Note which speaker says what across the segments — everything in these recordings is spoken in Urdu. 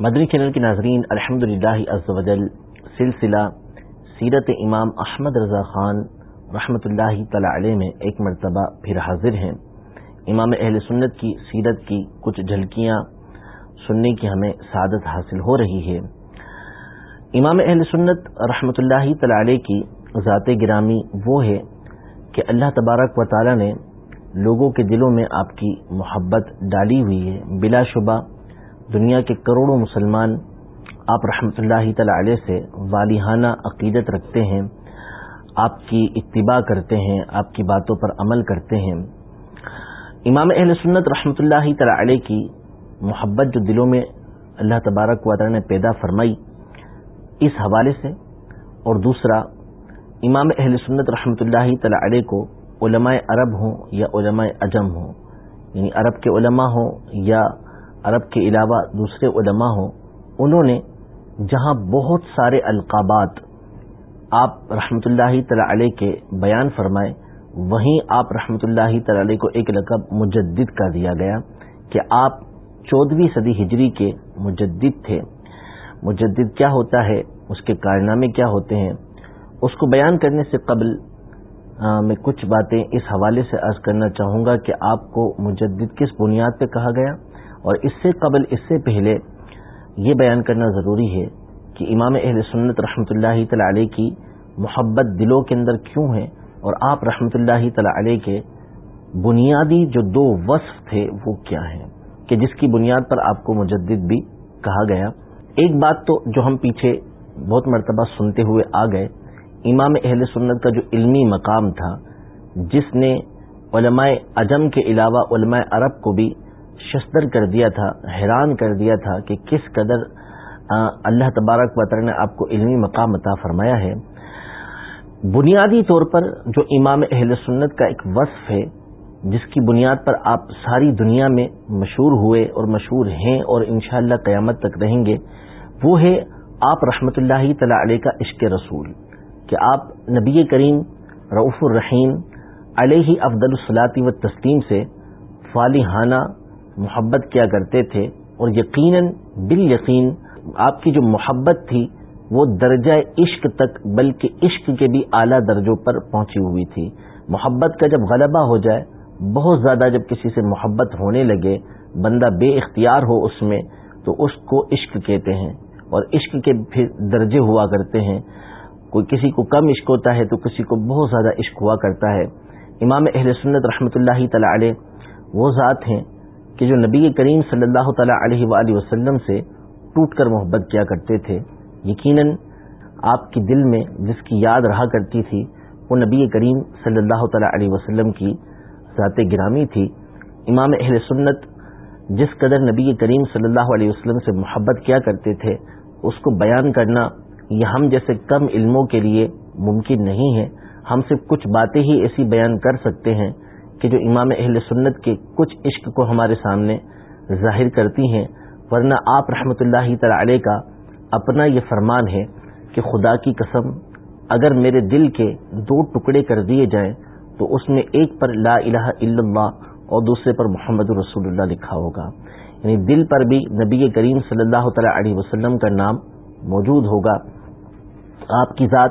Speaker 1: مدنی چینل کے ناظرین الحمد للہ سلسلہ سیرت امام احمد رضا خان رحمۃ اللہ تعالی علیہ میں ایک مرتبہ پھر حاضر ہیں۔ امام اہل سنت کی سیرت کی کچھ جھلکیاں سننے کی ہمیں سعادت حاصل ہو رہی ہے۔ امام اہل سنت رحمۃ اللہ تعالی علیہ کی ذات گرامی وہ ہے کہ اللہ تبارک و تعالی نے لوگوں کے دلوں میں آپ کی محبت ڈالی ہوئی ہے۔ بلا شبہ دنیا کے کروڑوں مسلمان آپ رحمۃ اللہ تعالی علیہ سے والہانہ عقیدت رکھتے ہیں، آپ کی اتباع کرتے ہیں، آپ کی باتوں پر عمل کرتے ہیں۔ امام اہل سنت رحمۃ اللہ تعالی علیہ کی محبت جو دلوں میں اللہ تبارک و تعالی نے پیدا فرمائی اس حوالے سے، اور دوسرا، امام اہل سنت رحمۃ اللہ تعالی علیہ کو علماء عرب ہوں یا علماء اجم ہوں یعنی عرب کے علماء ہوں یا عرب کے علاوہ دوسرے علماء ہوں، انہوں نے جہاں بہت سارے القابات آپ رحمۃ اللہ تعالی علیہ کے بیان فرمائے، وہیں آپ رحمۃ اللہ تعالی علیہ کو ایک لقب مجدد کا دیا گیا کہ آپ چودہویں صدی ہجری کے مجدد تھے۔ مجدد کیا ہوتا ہے؟ اس کے کارنامے کیا ہوتے ہیں؟ اس کو بیان کرنے سے قبل میں کچھ باتیں اس حوالے سے عرض کرنا چاہوں گا کہ آپ کو مجدد کس بنیاد پہ کہا گیا؟ اور اس سے قبل اس سے پہلے یہ بیان کرنا ضروری ہے کہ امام اہل سنت رحمۃ اللہ تعالی علیہ کی محبت دلوں کے اندر کیوں ہے اور آپ رحمۃ اللہ تعالی علیہ کے بنیادی جو دو وصف تھے وہ کیا ہیں؟ کہ جس کی بنیاد پر آپ کو مجدد بھی کہا گیا۔ ایک بات تو جو ہم پیچھے بہت مرتبہ سنتے ہوئے آ گئے، امام اہل سنت کا جو علمی مقام تھا، جس نے علماء اجم کے علاوہ علماء عرب کو بھی شستر کر دیا تھا، حیران کر دیا تھا کہ کس قدر اللہ تبارک وطر نے آپ کو علمی مقام عطا فرمایا ہے۔ بنیادی طور پر جو امام اہل سنت کا ایک وصف ہے، جس کی بنیاد پر آپ ساری دنیا میں مشہور ہوئے اور مشہور ہیں اور انشاءاللہ قیامت تک رہیں گے، وہ ہے آپ رحمت اللہ تعالی علیہ کا عشق رسول، کہ آپ نبی کریم رعف الرحیم علیہ افضل الصلاطی و تسلیم سے فالحانہ محبت کیا کرتے تھے اور یقیناً بال یقین آپ کی جو محبت تھی وہ درجہ عشق تک بلکہ عشق کے بھی اعلیٰ درجوں پر پہنچی ہوئی تھی۔ محبت کا جب غلبہ ہو جائے، بہت زیادہ جب کسی سے محبت ہونے لگے، بندہ بے اختیار ہو اس میں، تو اس کو عشق کہتے ہیں اور عشق کے پھر درجے ہوا کرتے ہیں۔ کوئی کسی کو کم عشق ہوتا ہے تو کسی کو بہت زیادہ عشق ہوا کرتا ہے۔ امام اہل سنت رحمۃ اللہ تعالی علیہ وہ ذات ہیں کہ جو نبی کریم صلی اللہ تعالی علیہ وآلہ وسلم سے ٹوٹ کر محبت کیا کرتے تھے، یقیناً آپ کے دل میں جس کی یاد رہا کرتی تھی، وہ نبی کریم صلی اللہ تعالی علیہ وسلم کی ذات گرامی تھی۔ امام اہل سنت جس قدر نبی کریم صلی اللہ علیہ وسلم سے محبت کیا کرتے تھے، اس کو بیان کرنا یہ ہم جیسے کم علموں کے لیے ممکن نہیں ہے۔ ہم صرف کچھ باتیں ہی ایسی بیان کر سکتے ہیں کہ جو امام اہل سنت کے کچھ عشق کو ہمارے سامنے ظاہر کرتی ہیں، ورنہ آپ رحمۃ اللہ تعالی علیہ کا اپنا یہ فرمان ہے کہ خدا کی قسم، اگر میرے دل کے دو ٹکڑے کر دیے جائیں تو اس میں ایک پر لا الہ الا اللہ اور دوسرے پر محمد رسول اللہ لکھا ہوگا۔ یعنی دل پر بھی نبی کریم صلی اللہ تعالی علیہ وسلم کا نام موجود ہوگا۔ آپ کی ذات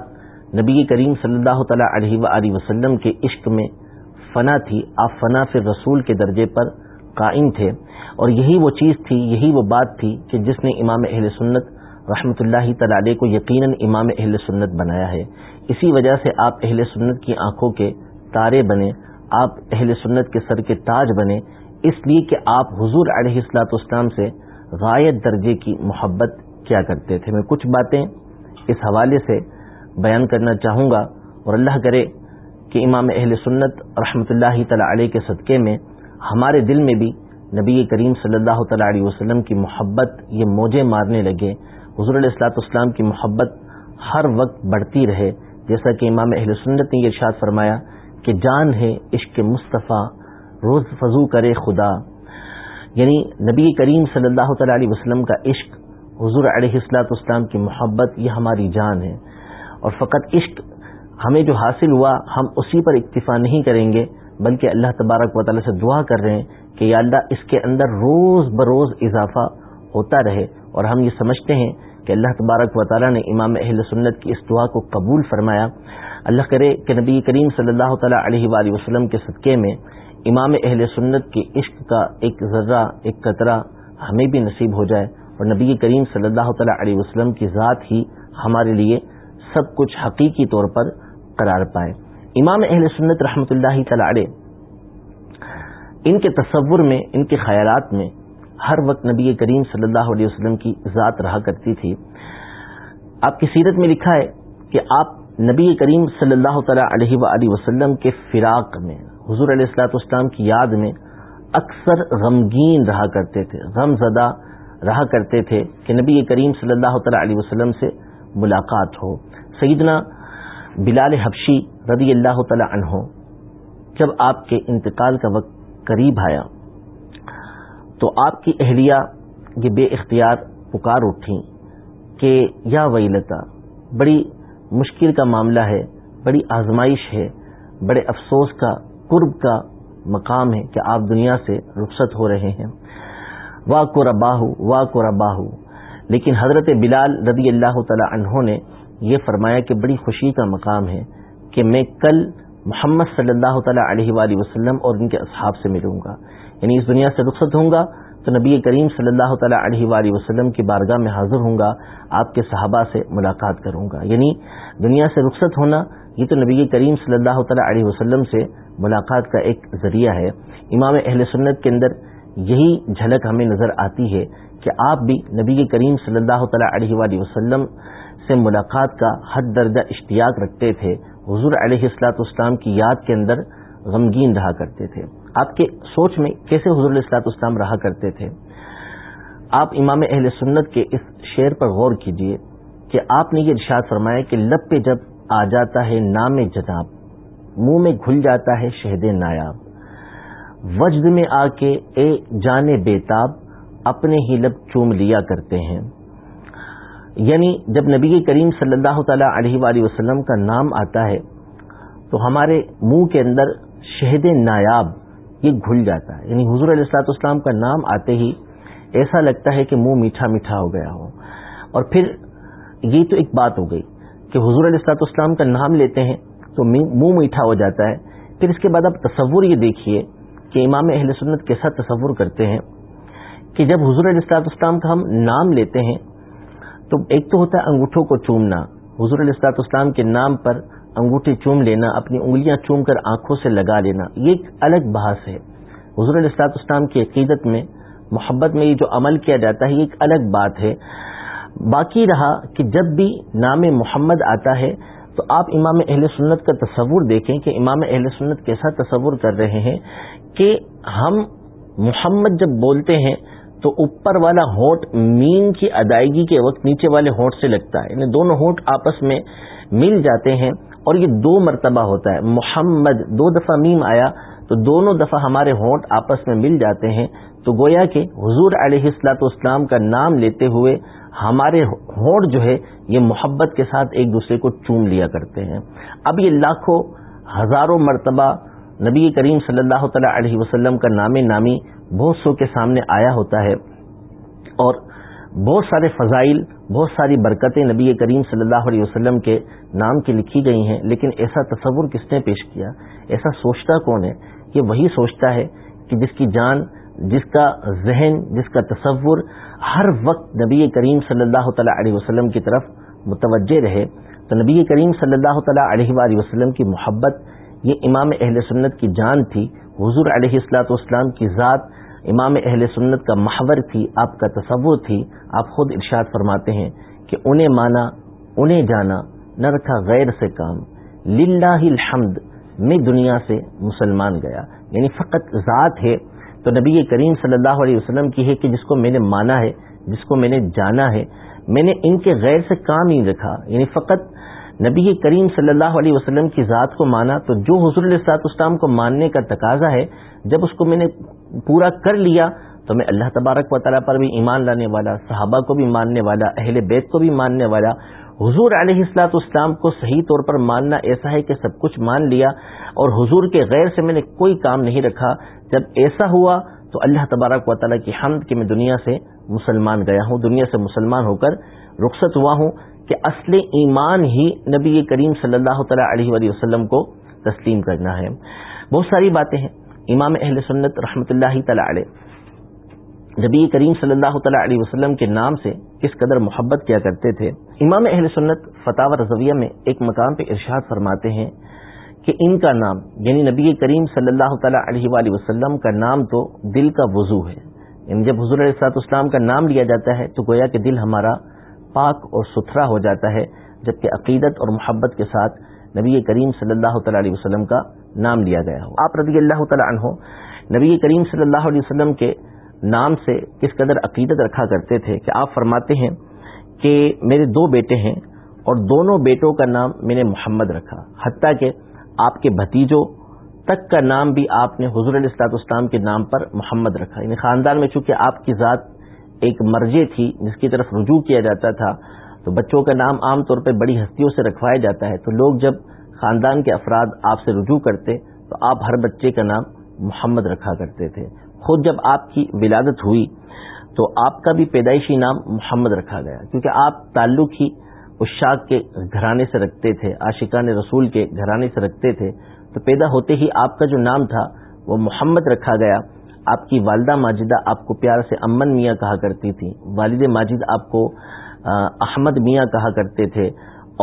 Speaker 1: نبی کریم صلی اللہ تعالی علیہ وسلم کے عشق میں فنا تھی، آپ فنا سے رسول کے درجے پر قائم تھے۔ اور یہی وہ چیز تھی، یہی وہ بات تھی کہ جس نے امام اہل سنت رحمۃ اللہ تعالی کو یقیناً امام اہل سنت بنایا ہے۔ اسی وجہ سے آپ اہل سنت کی آنکھوں کے تارے بنے، آپ اہل سنت کے سر کے تاج بنے۔ اس لیے کہ آپ حضور علیہ السلاط اسلام سے غائب درجے کی محبت کیا کرتے تھے۔ میں کچھ باتیں اس حوالے سے بیان کرنا چاہوں گا اور اللہ کرے کہ امام اہل سنت رحمۃ اللہ تعالی علیہ کے صدقے میں ہمارے دل میں بھی نبی کریم صلی اللہ تعالی علیہ وسلم کی محبت یہ موجے مارنے لگے۔ حضور علیہ السلاط کی محبت ہر وقت بڑھتی رہے۔ جیسا کہ امام اہل سنت نے یہ ارشاد فرمایا کہ جان ہے عشق مصطفیٰ، روز فضو کرے خدا۔ یعنی نبی کریم صلی اللہ تعالی علیہ وسلم کا عشق، حضور علیہ السلاط اسلام کی محبت، یہ ہماری جان ہے۔ اور فقط عشق ہمیں جو حاصل ہوا، ہم اسی پر اکتفا نہیں کریں گے، بلکہ اللہ تبارک و تعالی سے دعا کر رہے ہیں کہ یا اللہ اس کے اندر روز بروز اضافہ ہوتا رہے۔ اور ہم یہ سمجھتے ہیں کہ اللہ تبارک و تعالیٰ نے امام اہل سنت کی اس دعا کو قبول فرمایا۔ اللہ کرے کہ نبی کریم صلی اللہ تعالیٰ علیہ وآلہ وسلم کے صدقے میں امام اہل سنت کے عشق کا ایک ذرہ، ایک قطرہ ہمیں بھی نصیب ہو جائے۔ اور نبی کریم صلی اللہ تعالیٰ علیہ وسلم کی ذات ہی ہمارے لیے سب کچھ حقیقی طور پر قرار پائے۔ امام اہل سنت رحمۃ اللہ تعالی ان کے تصور میں، ان کے خیالات میں ہر وقت نبی کریم صلی اللہ علیہ وسلم کی ذات رہا کرتی تھی۔ آپ کی سیرت میں لکھا ہے کہ آپ نبی کریم صلی اللہ تعالی علیہ و وسلم کے فراق میں، حضور علیہ السلاط اسلام کی یاد میں اکثر غمگین رہا کرتے تھے۔ غم زدہ رہا کرتے تھے کہ نبی کریم صلی اللہ تعالی علیہ وسلم سے ملاقات ہو۔ سیدنا بلال حبشی رضی اللہ تعالی عنہ، جب آپ کے انتقال کا وقت قریب آیا، تو آپ کی اہلیہ یہ بے اختیار پکار اٹھی کہ، یا ویلتا، بڑی مشکل کا معاملہ ہے، بڑی آزمائش ہے، بڑے افسوس کا، قرب کا مقام ہے کہ آپ دنیا سے رخصت ہو رہے ہیں۔ واہ کو رباہو واہ کو رباہو لیکن حضرت بلال رضی اللہ تعالی عنہ نے یہ فرمایا کہ بڑی خوشی کا مقام ہے کہ میں کل محمد صلی اللہ تعالی علیہ وآلہ وسلم اور ان کے اصحاب سے ملوں گا۔ یعنی اس دنیا سے رخصت ہوں گا تو نبی کریم صلی اللہ تعالیٰ علیہ وآلہ وسلم کی بارگاہ میں حاضر ہوں گا، آپ کے صحابہ سے ملاقات کروں گا۔ یعنی دنیا سے رخصت ہونا، یہ تو نبی کریم صلی اللہ تعالیٰ علیہ وسلم سے ملاقات کا ایک ذریعہ ہے۔ امام اہل سنت کے اندر یہی جھلک ہمیں نظر آتی ہے کہ آپ بھی نبی کریم صلی اللہ تعالیٰ علیہ وآلہ وسلم سے ملاقات کا حد درجہ اشتیاق رکھتے تھے، حضور علیہ السلاط اسلام کی یاد کے اندر غمگین رہا کرتے تھے۔ آپ کے سوچ میں کیسے حضور الاسلاط اسلام رہا کرتے تھے؟ آپ امام اہل سنت کے اس شعر پر غور کیجیے کہ آپ نے یہ ارشاد فرمایا کہ لب پہ جب آ جاتا ہے نام جناب، منہ میں گھل جاتا ہے شہد نایاب۔ وجد میں آ کے اے جانے بےتاب اپنے ہی لب چوم لیا کرتے ہیں۔ یعنی جب نبی کریم صلی اللہ تعالی علیہ وآلہ وسلم کا نام آتا ہے، تو ہمارے منہ کے اندر شہد نایاب یہ گھل جاتا ہے۔ یعنی حضور علیہ السلاط اسلام کا نام آتے ہی ایسا لگتا ہے کہ منہ میٹھا میٹھا ہو گیا ہو۔ اور پھر یہ تو ایک بات ہو گئی کہ حضور علیہ السلاط اسلام کا نام لیتے ہیں تو منہ میٹھا ہو جاتا ہے۔ پھر اس کے بعد آپ تصور یہ دیکھیے کہ امام اہل سنت کیسا تصور کرتے ہیں کہ جب حضور علیہ السلاط اسلام کا ہم نام لیتے ہیں تو ایک تو ہوتا ہے انگوٹھوں کو چومنا۔ حضور علیہ السلاط اسلام کے نام پر انگوٹھی چوم لینا، اپنی انگلیاں چوم کر آنکھوں سے لگا لینا، یہ ایک الگ بحث ہے۔ حضور السلاط اسلام کی عقیدت میں، محبت میں یہ جو عمل کیا جاتا ہے، یہ ایک الگ بات ہے۔ باقی رہا کہ جب بھی نام محمد آتا ہے، تو آپ امام اہل سنت کا تصور دیکھیں کہ امام اہل سنت کیسا تصور کر رہے ہیں کہ ہم محمد جب بولتے ہیں تو اوپر والا ہوٹ مین کی ادائیگی کے وقت نیچے والے ہوٹ سے لگتا ہے۔ یعنی دونوں ہوٹ آپس میں مل جاتے ہیں اور یہ دو مرتبہ ہوتا ہے۔ محمد دو دفعہ میم آیا تو دونوں دفعہ ہمارے ہونٹ آپس میں مل جاتے ہیں۔ تو گویا کہ حضور علیہ السلاط اسلام کا نام لیتے ہوئے ہمارے ہونٹ جو ہے یہ محبت کے ساتھ ایک دوسرے کو چوم لیا کرتے ہیں۔ اب یہ لاکھوں ہزاروں مرتبہ نبی کریم صلی اللہ تعالی علیہ وسلم کا نام نامی بہت سو کے سامنے آیا ہوتا ہے اور بہت سارے فضائل، بہت ساری برکتیں نبی کریم صلی اللہ علیہ وسلم کے نام کی لکھی گئی ہیں، لیکن ایسا تصور کس نے پیش کیا؟ ایسا سوچتا کون ہے یہ وہی سوچتا ہے کہ جس کی جان، جس کا ذہن، جس کا تصور ہر وقت نبی کریم صلی اللہ تعالیٰ علیہ وسلم کی طرف متوجہ رہے، تو نبی کریم صلی اللہ تعالیٰ علیہ وآلہ وسلم کی محبت یہ امام اہل سنت کی جان تھی، حضور علیہ السلاۃ والسلام کی ذات، امام اہل سنت کا محور تھی، آپ کا تصور تھی، آپ خود ارشاد فرماتے ہیں کہ انہیں مانا، انہیں جانا نہ رکھا غیر سے کام۔ للہ الحمد، میں دنیا سے مسلمان گیا۔ یعنی فقط ذات ہے۔ تو نبی کریم صلی اللہ علیہ وسلم کی ہے کہ جس کو میں نے مانا ہے، جس کو میں نے جانا ہے۔ میں نے ان کے غیر سے کام ہی رکھا۔ یعنی فقط نبی کریم صلی اللہ علیہ وسلم کی ذات کو مانا تو جو حضور السلاط اسلام کو ماننے کا تقاضا ہے، جب اس کو میں نے پورا کر لیا تو میں اللہ تبارک و تعالیٰ پر بھی ایمان لانے والا، صحابہ کو بھی ماننے والا، اہل بیت کو بھی ماننے والا، حضور علیہ السلاط اسلام کو صحیح طور پر ماننا ایسا ہے کہ سب کچھ مان لیا اور حضور کے غیر سے میں نے کوئی کام نہیں رکھا۔ جب ایسا ہوا تو اللہ تبارک و تعالیٰ کی حمد کہ میں دنیا سے مسلمان گیا ہوں، دنیا سے مسلمان ہو کر رخصت ہوا ہوں۔ کہ اصل ایمان ہی نبی کریم صلی اللہ تعالیٰ علیہ وآلہ وسلم کو تسلیم کرنا ہے۔ بہت ساری باتیں ہیں۔ امام اہل سنت رحمۃ اللہ تعالی علیہ نبی کریم صلی اللہ تعالیٰ علیہ وسلم کے نام سے کس قدر محبت کیا کرتے تھے۔ امام اہل سنت فتح رضویہ میں ایک مقام پہ ارشاد فرماتے ہیں کہ ان کا نام یعنی نبی کریم صلی اللہ تعالیٰ علیہ وآلہ وسلم کا نام تو دل کا وضو ہے۔ یعنی جب حضور علیہ اسلام کا نام لیا جاتا ہے تو گویا کہ دل ہمارا پاک اور ستھرا ہو جاتا ہے، جبکہ عقیدت اور محبت کے ساتھ نبی کریم صلی اللہ تعالیٰ علیہ وسلم کا نام لیا گیا ہو۔ آپ رضی اللہ تعالیٰ عنہ، نبی کریم صلی اللہ علیہ وسلم کے نام سے کس قدر عقیدت رکھا کرتے تھے کہ آپ فرماتے ہیں کہ میرے دو بیٹے ہیں اور دونوں بیٹوں کا نام میں نے محمد رکھا، حتیٰ کہ آپ کے بھتیجوں تک کا نام بھی آپ نے حضور علیہ السلاط اسلام کے نام پر محمد رکھا۔ یعنی خاندان میں چونکہ آپ کی ذات ایک مرجے تھی جس کی طرف رجوع کیا جاتا تھا، تو بچوں کا نام عام طور پہ بڑی ہستیوں سے رکھوایا جاتا ہے۔ تو لوگ جب خاندان کے افراد آپ سے رجوع کرتے، تو آپ ہر بچے کا نام محمد رکھا کرتے تھے۔ خود جب آپ کی ولادت ہوئی، تو آپ کا بھی پیدائشی نام محمد رکھا گیا۔ کیونکہ آپ تعلق ہی اشاق کے گھرانے سے رکھتے تھے، عاشقان رسول کے گھرانے سے رکھتے تھے، تو پیدا ہوتے ہی آپ کا جو نام تھا، وہ محمد رکھا گیا۔ آپ کی والدہ ماجدہ آپ کو پیار سے امن میاں کہا کرتی تھی، والد ماجد آپ کو احمد میاں کہا کرتے تھے،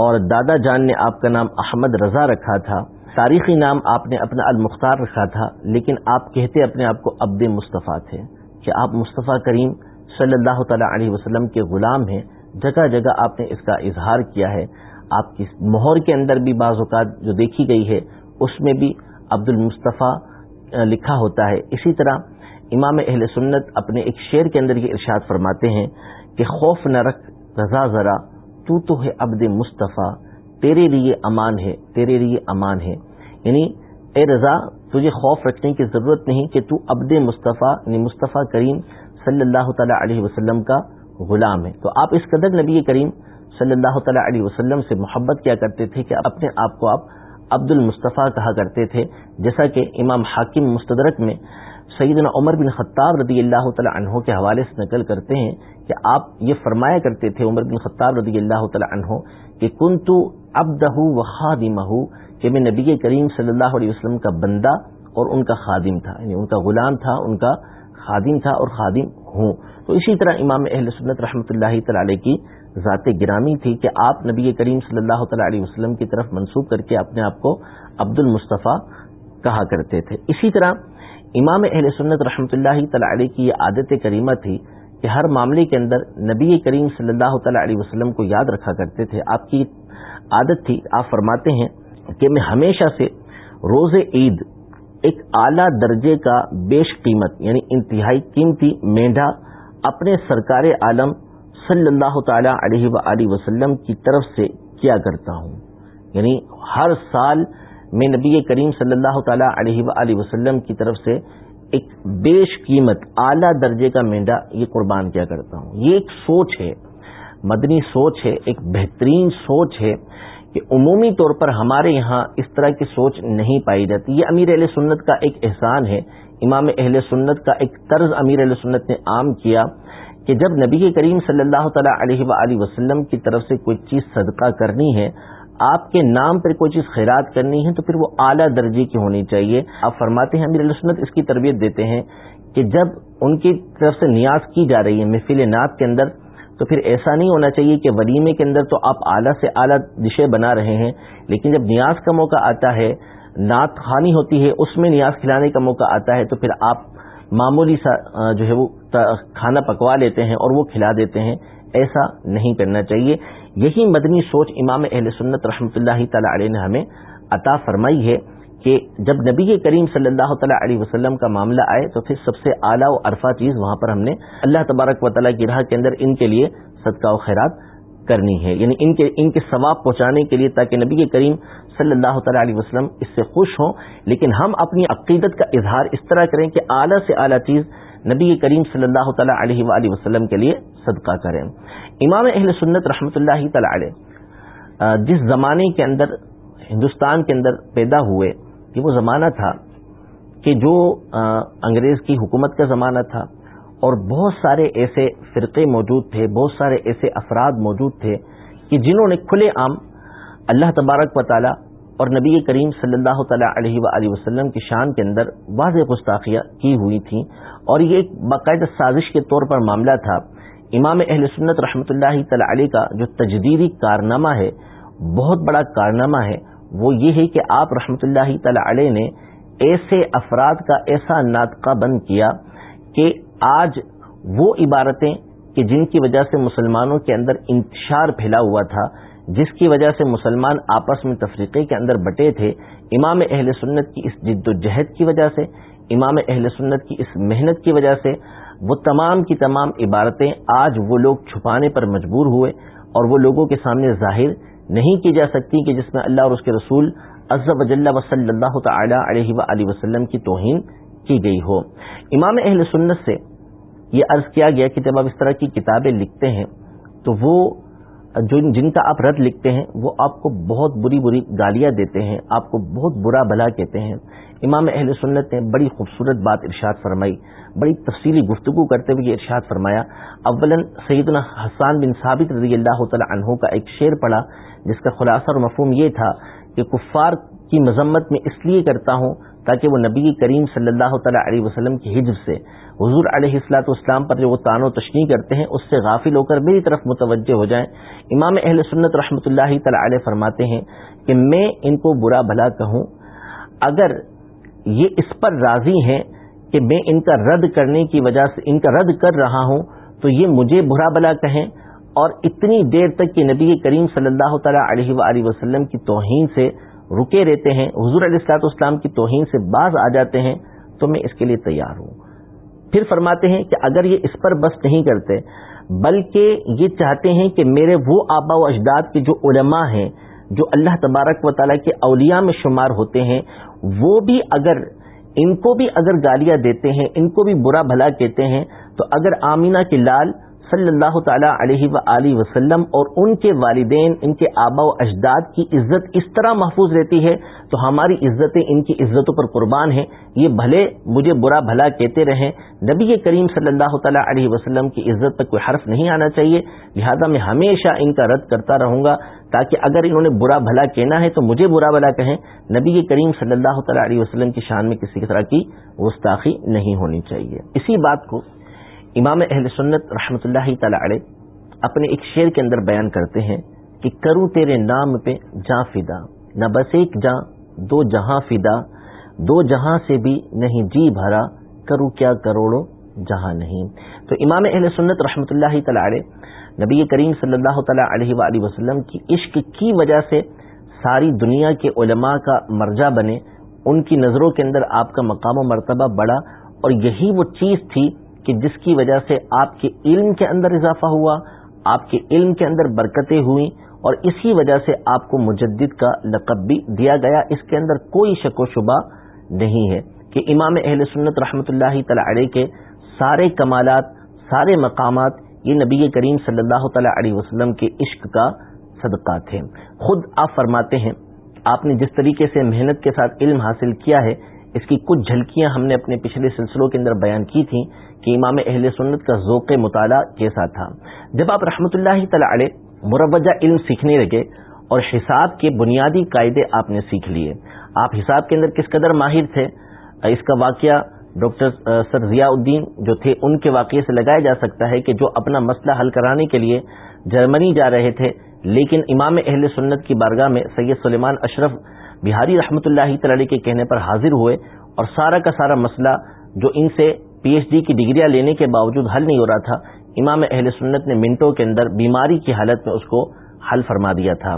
Speaker 1: اور دادا جان نے آپ کا نام احمد رضا رکھا تھا۔ تاریخی نام آپ نے اپنا المختار رکھا تھا، لیکن آپ کہتے اپنے آپ کو عبد مصطفیٰ تھے۔ کہ آپ مصطفیٰ کریم صلی اللہ تعالی علیہ وسلم کے غلام ہیں، جگہ جگہ آپ نے اس کا اظہار کیا ہے۔ آپ کی مہر کے اندر بھی بعض اوقات جو دیکھی گئی ہے، اس میں بھی عبد المصطفیٰ لکھا ہوتا ہے۔ اسی طرح امام اہل سنت اپنے ایک شعر کے اندر یہ ارشاد فرماتے ہیں کہ خوف نہ رکھ، رضا ذرا، تو تو ہے عبد مصطفیٰ، تیرے لیے امان ہے، تیرے لیے امان ہے۔ یعنی اے رضا، تجھے خوف رکھنے کی ضرورت نہیں کہ تو عبد مصطفیٰ یعنی مصطفیٰ کریم صلی اللہ تعالی علیہ وسلم کا غلام ہے۔ تو آپ اس قدر نبی کریم صلی اللہ تعالی علیہ وسلم سے محبت کیا کرتے تھے کہ اپنے آپ کو آپ عبد المصطفیٰ کہا کرتے تھے، جیسا کہ امام حاکم مستدرک میں سیدنا عمر بن خطاب رضی اللہ تعالی عنہ کے حوالے سے نقل کرتے ہیں کہ آپ یہ فرمایا کرتے تھے عمر بن خطاب رضی اللہ تعالی عنہ کہ کن تو و خادم کہ میں نبی کریم صلی اللہ علیہ وسلم کا بندہ اور ان کا خادم تھا یعنی ان کا غلام تھا، ان کا خادم تھا اور خادم ہوں۔ تو اسی طرح امام اہل سنت رحمۃ اللہ تعالی کی ذات گرامی تھی کہ آپ نبی کریم صلی اللہ تعالی علیہ وسلم کی طرف منسوخ کر کے اپنے آپ کو عبد المصطفیٰ کہا کرتے تھے۔ اسی طرح امام اہل سنت رحمۃ اللہ تعالی کی یہ عادت کریمہ تھی کہ ہر معاملے کے اندر نبی کریم صلی اللہ تعالی علیہ وسلم کو یاد رکھا کرتے تھے۔ آپ کی عادت تھی، آپ فرماتے ہیں کہ میں ہمیشہ سے روز عید ایک اعلی درجے کا بیش قیمت یعنی انتہائی قیمتی مینڈا اپنے سرکار عالم صلی اللہ تعالی علیہ و وسلم کی طرف سے کیا کرتا ہوں۔ یعنی ہر سال میں نبی کریم صلی اللہ تعالی علیہ و وسلم کی طرف سے ایک بیش قیمت اعلی درجے کا مینڈا یہ قربان کیا کرتا ہوں۔ یہ ایک سوچ ہے، مدنی سوچ ہے، ایک بہترین سوچ ہے کہ عمومی طور پر ہمارے یہاں اس طرح کی سوچ نہیں پائی جاتی۔ یہ امیر اہل سنت کا ایک احسان ہے۔ امام اہل سنت کا ایک طرز امیر اہل سنت نے عام کیا کہ جب نبی کریم صلی اللہ تعالی علیہ و وسلم کی طرف سے کوئی چیز صدقہ کرنی ہے آپ کے نام پر کوئی چیز خیرات کرنی ہے تو پھر وہ اعلیٰ درجے کی ہونی چاہیے۔ آپ فرماتے ہیں، امیر سنت اس کی تربیت دیتے ہیں کہ جب ان کی طرف سے نیاز کی جا رہی ہے محفل نعت کے اندر، تو پھر ایسا نہیں ہونا چاہیے کہ ولیمے کے اندر تو آپ اعلیٰ سے اعلیٰ ڈشیں بنا رہے ہیں، لیکن جب نیاز کا موقع آتا ہے، نعت خانی ہوتی ہے، اس میں نیاز کھلانے کا موقع آتا ہے، تو پھر آپ معمولی سا، جو ہے وہ کھانا پکوا لیتے ہیں اور وہ کھلا دیتے ہیں۔ ایسا نہیں کرنا چاہیے۔ یہی مدنی سوچ امام اہل سنت رحمۃ اللہ تعالی علیہ نے ہمیں عطا فرمائی ہے کہ جب نبی کریم صلی اللہ تعالیٰ علیہ وسلم کا معاملہ آئے تو پھر سب سے اعلیٰ و عرفہ چیز وہاں پر ہم نے اللہ تبارک و تعالیٰ کی راہ کے اندر ان کے لیے صدقہ و خیرات کرنی ہے۔ یعنی ان کے ان کے ثواب پہنچانے کے لیے تاکہ نبی کریم صلی اللہ تعالیٰ علیہ وسلم اس سے خوش ہوں۔ لیکن ہم اپنی عقیدت کا اظہار اس طرح کریں کہ اعلیٰ سے اعلیٰ چیز نبی کریم صلی اللہ تعالیٰ علیہ وآلہ وسلم کے لیے صدقہ کریں۔ امام اہل سنت رحمۃ اللہ تعالی علیہ جس زمانے کے اندر، ہندوستان کے اندر پیدا ہوئے یہ وہ زمانہ تھا کہ جو انگریز کی حکومت کا زمانہ تھا، اور بہت سارے ایسے فرقے موجود تھے، بہت سارے ایسے افراد موجود تھے، کہ جنہوں نے کھلے عام اللہ تبارک و تعالی اور نبی کریم صلی اللہ تعالیٰ علیہ و وسلم کی شان کے اندر واضح گستاخیاں کی ہوئی تھیں اور یہ ایک باقاعدہ سازش کے طور پر معاملہ تھا۔ امام اہل سنت رحمۃ اللہ تعالی علیہ کا جو تجدیدی کارنامہ ہے، بہت بڑا کارنامہ ہے، وہ یہ ہے کہ آپ رحمۃ اللہ تعالی علیہ نے ایسے افراد کا ایسا ناطقہ بند کیا کہ آج وہ عبارتیں کہ جن کی وجہ سے مسلمانوں کے اندر انتشار پھیلا ہوا تھا جس کی وجہ سے مسلمان آپس میں تفریقے کے اندر بٹے تھے، امام اہل سنت کی اس جد و جہد کی وجہ سے، امام اہل سنت کی اس محنت کی وجہ سے، وہ تمام کی تمام عبارتیں آج وہ لوگ چھپانے پر مجبور ہوئے اور وہ لوگوں کے سامنے ظاہر نہیں کی جا سکتی کہ جس میں اللہ اور اس کے رسول عزب وجل وصلی اللہ تعالی علیہ و وسلم کی توہین کی گئی ہو۔ امام اہل سنت سے یہ عرض کیا گیا کہ جب آپ اس طرح کی کتابیں لکھتے ہیں، تو وہ جن کا آپ رد لکھتے ہیں، وہ آپ کو بہت بری بری گالیاں دیتے ہیں، آپ کو بہت برا بھلا کہتے ہیں۔ امام اہل سنت نے بڑی خوبصورت بات ارشاد فرمائی، بڑی تفصیلی گفتگو کرتے ہوئے یہ ارشاد فرمایا اول سیدنا حسان بن ثابت رضی اللہ تعالی عنہ کا ایک شعر پڑا جس کا خلاصہ اور مفہوم یہ تھا کہ کفار کی مذمت میں اس لیے کرتا ہوں تاکہ وہ نبی کریم صلی اللہ تعالی علیہ وسلم کی حجب سے حضور علیہ السلاط اسلام پر جو وہ تان و تشنی کرتے ہیں، اس سے غافل ہو کر میری طرف متوجہ ہو جائیں۔ امام اہل سنت رحمۃ اللہ تعالی علیہ فرماتے ہیں کہ میں ان کو برا بھلا کہوں۔ اگر یہ اس پر راضی ہیں کہ میں ان کا رد کرنے کی وجہ سے، ان کا رد کر رہا ہوں، تو یہ مجھے برا بلا کہیں۔ اور اتنی دیر تک کہ نبی کریم صلی اللہ تعالیٰ علیہ و وسلم کی توہین سے رکے رہتے ہیں، حضور علیہ السلاط اسلام کی توہین سے باز آ جاتے ہیں، تو میں اس کے لیے تیار ہوں۔ پھر فرماتے ہیں کہ اگر یہ اس پر بس نہیں کرتے، بلکہ یہ چاہتے ہیں کہ میرے وہ آبا و اجداد کے جو علماء ہیں، جو اللہ تبارک و تعالیٰ کے اولیاء میں شمار ہوتے ہیں، وہ بھی اگر، ان کو بھی اگر گالیاں دیتے ہیں، ان کو بھی برا بھلا کہتے ہیں، تو اگر آمینہ کے لال صلی اللہ تعالی علیہ و وسلم اور ان کے والدین، ان کے آبا و اجداد کی عزت اس طرح محفوظ رہتی ہے، تو ہماری عزتیں ان کی عزتوں پر قربان ہیں۔ یہ بھلے مجھے برا بھلا کہتے رہیں۔ نبی کریم صلی اللہ تعالیٰ علیہ وسلم کی عزت پر کوئی حرف نہیں آنا چاہیے۔ لہذا میں ہمیشہ ان کا رد کرتا رہوں گا، تاکہ اگر انہوں نے برا بھلا کہنا ہے تو مجھے برا بھلا کہیں۔ نبی کریم صلی اللہ تعالیٰ علیہ وسلم کی شان میں کسی طرح کی گستاخی نہیں ہونی چاہیے۔ اسی بات کو امام اہل سنت رحمۃ اللہ تعالی علیہ اپنے ایک شعر کے اندر بیان کرتے ہیں کہ کروں تیرے نام پہ جاں فدا، نہ بس ایک جاں، دو جہاں فدا، دو جہاں سے بھی نہیں جی بھرا کروں کیا کروڑوں جہاں نہیں۔ تو امام اہل سنت رحمۃ اللہ تعالی علیہ نبی کریم صلی اللہ تعالی علیہ وآلہ وسلم کی عشق کی وجہ سے ساری دنیا کے علماء کا مرجع بنے، ان کی نظروں کے اندر آپ کا مقام و مرتبہ بڑا اور یہی وہ چیز تھی کہ جس کی وجہ سے آپ کے علم کے اندر اضافہ ہوا، آپ کے علم کے اندر برکتیں ہوئیں اور اسی وجہ سے آپ کو مجدد کا لقب بھی دیا گیا۔ اس کے اندر کوئی شک و شبہ نہیں ہے کہ امام اہل سنت رحمۃ اللہ تعالی کے سارے کمالات، سارے مقامات یہ نبی کریم صلی اللہ تعالی علیہ وسلم کے عشق کا صدقہ تھے۔ خود آپ فرماتے ہیں، آپ نے جس طریقے سے محنت کے ساتھ علم حاصل کیا ہے، اس کی کچھ جھلکیاں ہم نے اپنے پچھلے سلسلوں کے اندر بیان کی تھیں کہ امام اہل سنت کا ذوق مطالعہ کیسا تھا۔ جب آپ رحمۃ اللہ تعالی مروجہ علم سیکھنے لگے اور حساب کے بنیادی قاعدے آپ نے سیکھ لیے، آپ حساب کے اندر کس قدر ماہر تھے؟ اس کا واقعہ ڈاکٹر سر ضیاء الدین جو تھے، ان کے واقعے سے لگایا جا سکتا ہے کہ جو اپنا مسئلہ حل کرانے کے لیے جرمنی جا رہے تھے، لیکن امام اہل سنت کی بارگاہ میں سید سلیمان اشرف بہاری رحمۃ اللہ تعالی کے کہنے پر حاضر ہوئے اور سارا کا سارا مسئلہ جو ان سے پی ایچ ڈی کی ڈگریاں لینے کے باوجود حل نہیں ہو رہا تھا۔ امام اہل سنت نے منٹوں کے اندر بیماری کی حالت میں اس کو حل فرما دیا تھا۔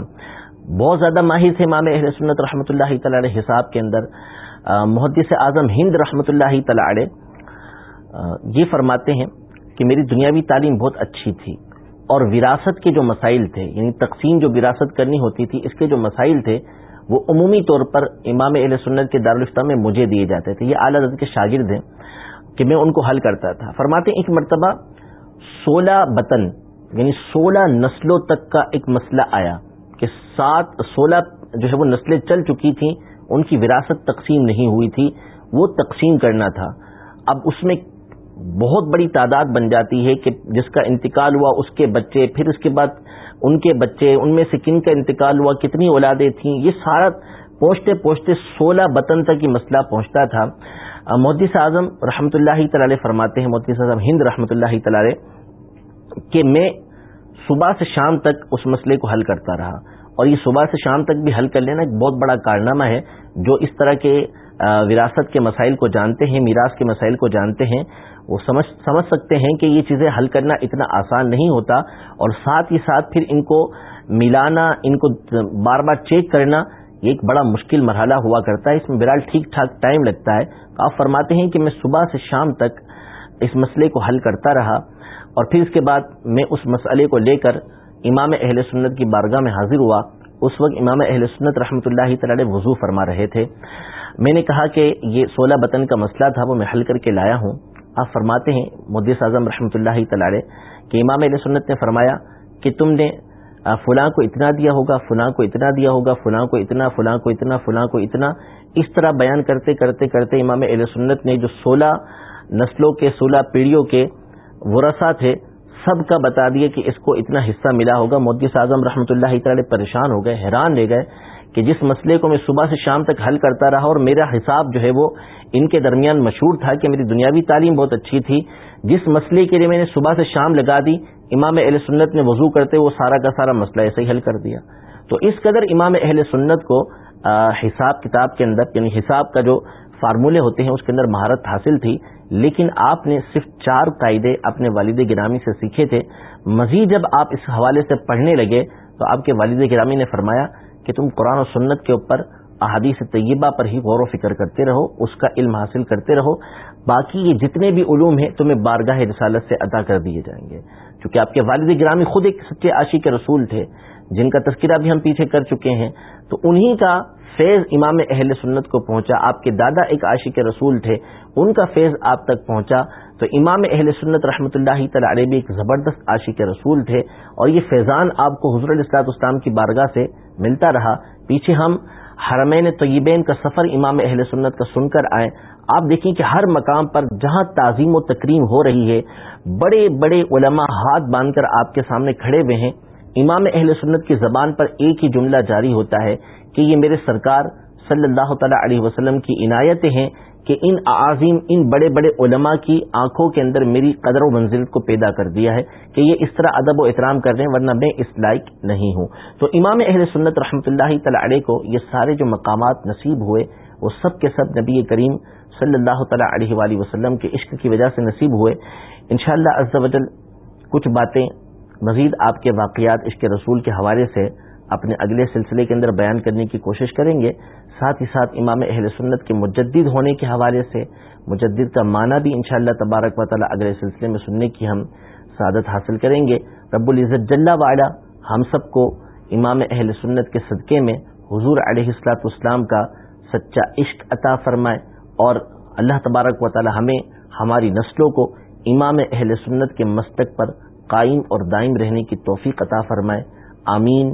Speaker 1: بہت زیادہ ماہر تھے امام اہل سنت رحمۃ اللہ تعالی حساب کے اندر۔ محدث اعظم ہند رحمۃ اللہ تعالی یہ فرماتے ہیں کہ میری دنیاوی تعلیم بہت اچھی تھی اور وراثت کے جو مسائل تھے یعنی تقسیم جو وراثت کرنی ہوتی تھی، اس کے جو مسائل تھے، وہ عمومی طور پر امام اہل سنت کے دارالفتہ میں مجھے دیے جاتے تھے۔ یہ اعلیٰ کے شاگرد ہیں۔ کہ میں ان کو حل کرتا تھا۔ فرماتے ایک مرتبہ سولہ بطن یعنی سولہ نسلوں تک کا ایک مسئلہ آیا کہ سات، سولہ جو ہے وہ نسلیں چل چکی تھیں، ان کی وراثت تقسیم نہیں ہوئی تھی، وہ تقسیم کرنا تھا۔ اب اس میں بہت بڑی تعداد بن جاتی ہے کہ جس کا انتقال ہوا، اس کے بچے، پھر اس کے بعد ان کے بچے، ان میں سے کن کا انتقال ہوا، کتنی اولادیں تھیں، یہ سارا پہنچتے پہنچتے سولہ بطن تک یہ مسئلہ پہنچتا تھا۔ مودی اعظم رحمۃ اللہ تعالی فرماتے ہیں، مودی اعظم ہند رحمۃ اللہ تعالی کہ میں صبح سے شام تک اس مسئلے کو حل کرتا رہا۔ اور یہ صبح سے شام تک بھی حل کر لینا ایک بہت بڑا کارنامہ ہے، جو اس طرح کے وراثت کے مسائل کو جانتے ہیں، میراث کے مسائل کو جانتے ہیں۔ وہ سمجھ سمجھ سکتے ہیں کہ یہ چیزیں حل کرنا اتنا آسان نہیں ہوتا۔ اور ساتھ ہی ساتھ پھر ان کو ملانا، ان کو بار بار چیک کرنا یہ ایک بڑا مشکل مرحلہ ہوا کرتا ہے۔ اس میں برال ٹھیک ٹھاک ٹائم لگتا ہے۔ آپ فرماتے ہیں کہ میں صبح سے شام تک اس مسئلے کو حل کرتا رہا اور پھر اس کے بعد میں اس مسئلے کو لے کر امام اہل سنت کی بارگاہ میں حاضر ہوا۔ اس وقت امام اہل سنت رحمۃ اللہ تعالی وضو فرما رہے تھے۔ میں نے کہا کہ یہ سولہ بطن کا مسئلہ تھا، وہ میں حل کر کے لایا ہوں۔ آپ فرماتے ہیں مدس اعظم رحمۃ اللہ تعالی کہ امام علیہ سنت نے فرمایا کہ تم نے فلاں کو اتنا دیا ہوگا، فلاں کو اتنا دیا ہوگا، فلاں کو اتنا، فلاں کو اتنا، فلاں کو اتنا۔ اس طرح بیان کرتے کرتے کرتے امام علیہ سنت نے جو سولہ نسلوں کے، سولہ پیڑھیوں کے ورثہ تھے، سب کا بتا دیے کہ اس کو اتنا حصہ ملا ہوگا۔ مودی اعظم رحمۃ اللہ تعالی پریشان ہو گئے، حیران لے گئے کہ جس مسئلے کو میں صبح سے شام تک حل کرتا رہا اور میرا حساب جو ہے وہ ان کے درمیان مشہور تھا کہ میری دنیاوی تعلیم بہت اچھی تھی۔ جس مسئلے کے لیے میں نے صبح سے شام لگا دی، امام اہل سنت نے وضو کرتے وہ سارا کا سارا مسئلہ ایسے ہی حل کر دیا۔ تو اس قدر امام اہل سنت کو حساب کتاب کے اندر یعنی حساب کا جو فارمولے ہوتے ہیں، اس کے اندر مہارت حاصل تھی۔ لیکن آپ نے صرف چار قاعدے اپنے والد گرامی سے سیکھے تھے۔ مزید جب آپ اس حوالے سے پڑھنے لگے تو آپ کے والد گرامی نے فرمایا کہ تم قرآن و سنت کے اوپر احادیث طیبہ پر ہی غور و فکر کرتے رہو، اس کا علم حاصل کرتے رہو۔ باقی یہ جتنے بھی علوم ہیں، تمہیں بارگاہ رسالت سے ادا کر دیے جائیں گے۔ چونکہ آپ کے والد گرامی خود ایک سچے عاشق کے رسول تھے، جن کا تذکرہ بھی ہم پیچھے کر چکے ہیں۔ تو انہی کا فیض امام اہل سنت کو پہنچا۔ آپ کے دادا ایک عاشق رسول تھے، ان کا فیض آپ تک پہنچا۔ تو امام اہل سنت رحمۃ اللہ تعالی علیہ بھی ایک زبردست عاشق رسول تھے۔ اور یہ فیضان آپ کو حضر الاسلاط اسلام کی بارگاہ سے ملتا رہا۔ پیچھے ہم حرمین طیبین کا سفر امام اہل سنت کا سن کر آئے۔ آپ دیکھیں کہ ہر مقام پر جہاں تعظیم و تکریم ہو رہی ہے، بڑے بڑے علماء ہاتھ باندھ کر آپ کے سامنے کھڑے ہوئے ہیں۔ امام اہل سنت کی زبان پر ایک ہی جملہ جاری ہوتا ہے کہ یہ میرے سرکار صلی اللہ تعالی علیہ وسلم کی عنایتیں ہیں۔ کہ ان عظیم ان بڑے بڑے علماء کی آنکھوں کے اندر میری قدر و منزلت کو پیدا کر دیا ہے کہ یہ اس طرح ادب و احترام کر رہے ہیں، ورنہ میں اس لائق نہیں ہوں۔ تو امام اہل سنت رحمۃ اللہ تعالی علیہ کو یہ سارے جو مقامات نصیب ہوئے، وہ سب کے سب نبی کریم صلی اللہ تعالی علیہ وآلہ وسلم کے عشق کی وجہ سے نصیب ہوئے۔ انشاءاللہ شاء اللہ کچھ باتیں مزید آپ کے واقعات عشق رسول کے حوالے سے اپنے اگلے سلسلے کے اندر بیان کرنے کی کوشش کریں گے۔ ساتھ ہی ساتھ امام اہل سنت کے مجدد ہونے کے حوالے سے مجدد کا معنی بھی انشاءاللہ تبارک و تعالیٰ اگلے سلسلے میں سننے کی ہم سعادت حاصل کریں گے۔ رب العزت جل وعلا ہم سب کو امام اہل سنت کے صدقے میں حضور علیہ السلاط اسلام کا سچا عشق عطا فرمائے اور اللہ تبارک و تعالی ہمیں ہماری نسلوں کو امام اہل سنت کے مستق پر قائم اور دائم رہنے کی توفیق عطا فرمائے۔ آمین۔